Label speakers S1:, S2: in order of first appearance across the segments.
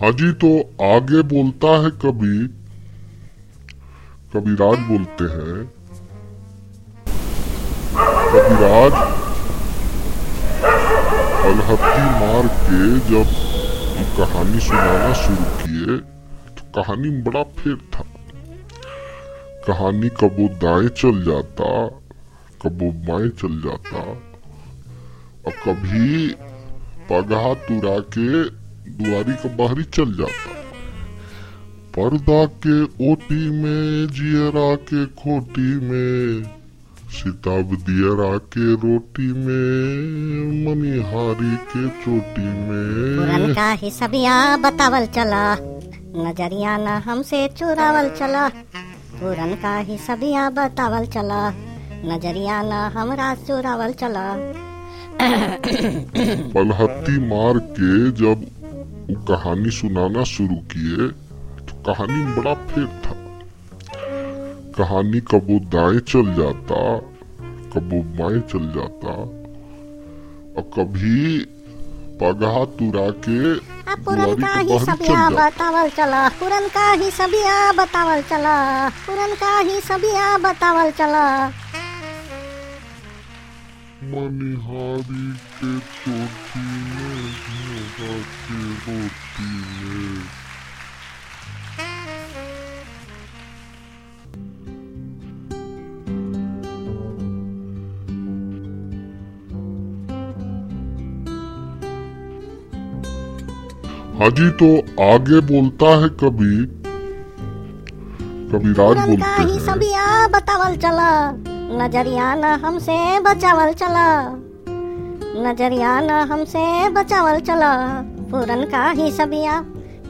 S1: हाँ जी तो आगे बोलता है कभी कबीराज बोलते हैं कबीराज अलहत्ती मार के जब कहानी सुनाना शुरू किए तो कहानी में बड़ा फेर था। कहानी कबो दाएँ चल जाता, कबो बाएँ चल जाता, और कभी पगहा तुरा के दुआरी के बाहरी चल जाता। पर्दा के ओटी में जियरा के खोटी में सिताब दियरा के रोटी में मनिहारी के चोटी में।
S2: का ही सबिया बतावल चला। नज़रिया न हमसे चुरावल चला। पुरन का ही सबिया बतावल चला। नज़रिया न हमरा चुरावल चला।
S1: पलहत्ती मार के जब वो कहानी सुनाना शुरू किए तो कहानी में बड़ा फेर था। कहानी कबो दाएँ चल जाता कबो बाएँ चल जाता और कभी पगहा तुरा के
S2: पुरन का ही सबिया बतावल चला पुरन का ही सबिया बतावल चला पुरन का ही सबिया बतावल चला।
S1: मनिहारी के चोटी में घोड़ा के रोटी में। हाँ जी तो आगे बोलता है कभी कबीराज बोलते
S2: ही। सबिया बतावल चला। नज़रिया न हमसे बचावल चला। नज़रिया न हमसे बचावल चला। पुरन का ही सबिया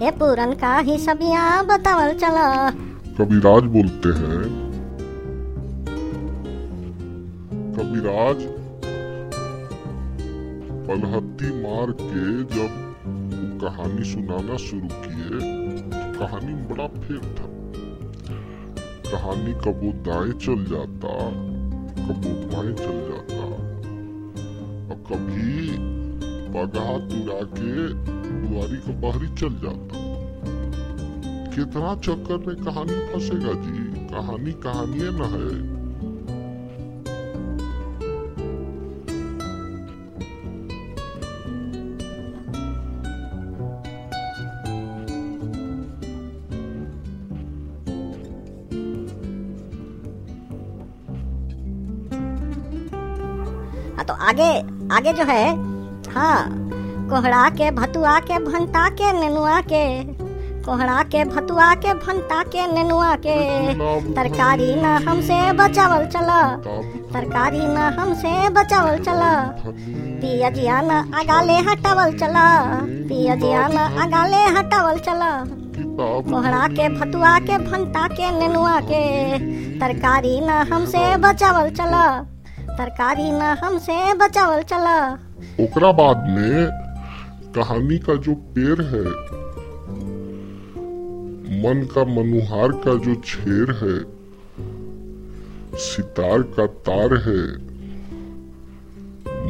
S2: ये पुरन का ही सबिया बतावल चला।
S1: कबीराज बोलते हैं। कबीराज पलहत्ती मार के जब कहानी सुनाना शुरू किए तो कहानी में बड़ा फेर था। कहानी कबो दाएँ चल जाता कबो बाएँ चल जाता। और कभी बगा तुरा के दुआरी को बाहरी चल जाता। कितना चक्कर में कहानी फंसेगा जी? कहानी कहानी न है।
S2: तो आगे आगे जो है हाँ कोहड़ा के, भतुआ के भंता के, नेनुआ के, कोहड़ा के, भतुआ के, भंटा के, नेनुआ के। तरकारी न हमसे बचावल चला। तरकारी न हमसे बचावल चला। पियजिया न अगाले हटावल चला। पियजिया न अगाले हटावल चला। कोहड़ा के, भतुआ के भंता के, नेनुआ के। तरकारी न हमसे बचावल चला। तरकारी न हमसे बचावल चला।
S1: ओकरा बाद में कहानी का जो पेड़ है, मन का मनुहार का जो छेर है, सितार का तार है,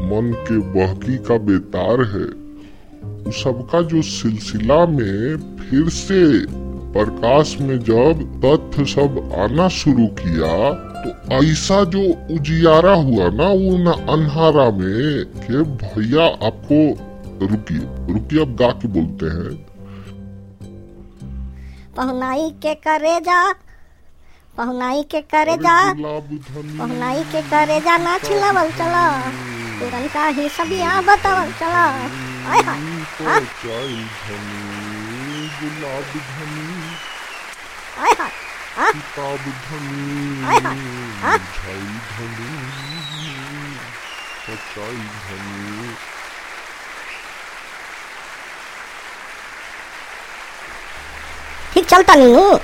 S1: मन के बहकी का बेतार है, उस सबका जो सिलसिला में फिर से प्रकाश में जब तथ्य सब आना शुरू किया तो ऐसा जो उजियारा हुआ ना वो न अंधारा में कि भैया आपको रुकिए रुकिए अब गा के बोलते हैं
S2: पहुनाई के करे जा पहुनाई के करे जा पहुनाई के करे जा ना छिलावल चला तुरंत का ही सबिया बतावल चला आय हाय हाँ?
S1: धनी गुलाब धनी?
S2: हाँ? ठीक चलता नीनू।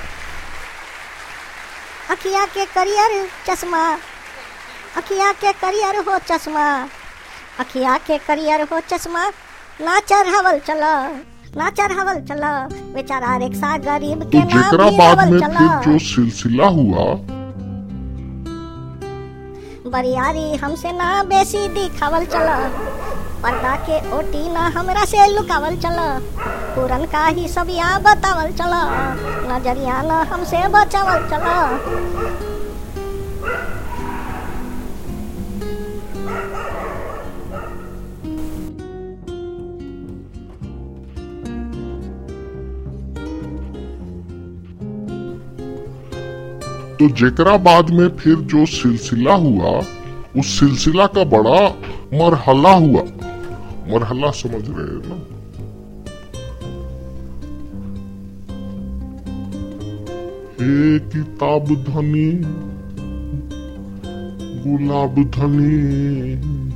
S2: अखिया के करियर चश्मा। अखिया के करियर हो चश्मा। अखिया के करियर हो चश्मा। ना चढ़ावल चला। ना चढ़ावल चला बेचारा रिक्शा गरीब
S1: तो
S2: के ना
S1: जेकरा बाद में फिर जो सिलसिला हुआ।
S2: बरियारी हमसे ना बेसी दिखावल चला पर्दा के ओटी ना हमरा से लुकावल चला पुरन का ही सब या बतावल चला नज़रिया ना हमसे बचावल चला।
S1: तो जेकरा बाद में फिर जो सिलसिला हुआ, उस सिलसिला का बड़ा मरहला हुआ। मरहला समझ रहे हैं ना? हे किताब धनी, गुलाब धनी